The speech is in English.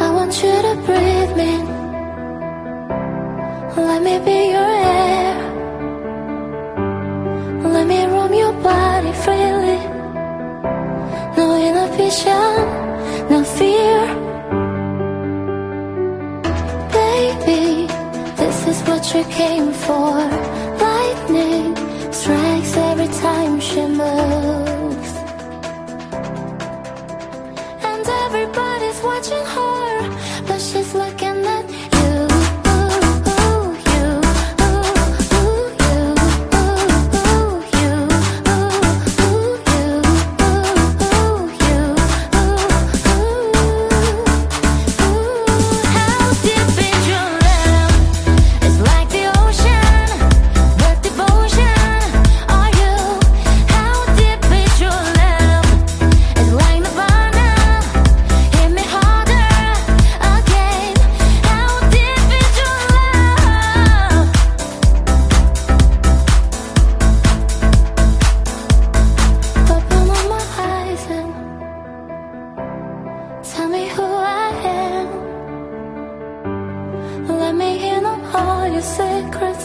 I want you to breathe me. Let me be your air. Let me roam your body freely. No inhibition, no fear. Baby, this is what you came for. Lightning strikes every time she moves. And everybody's watching her like a sacred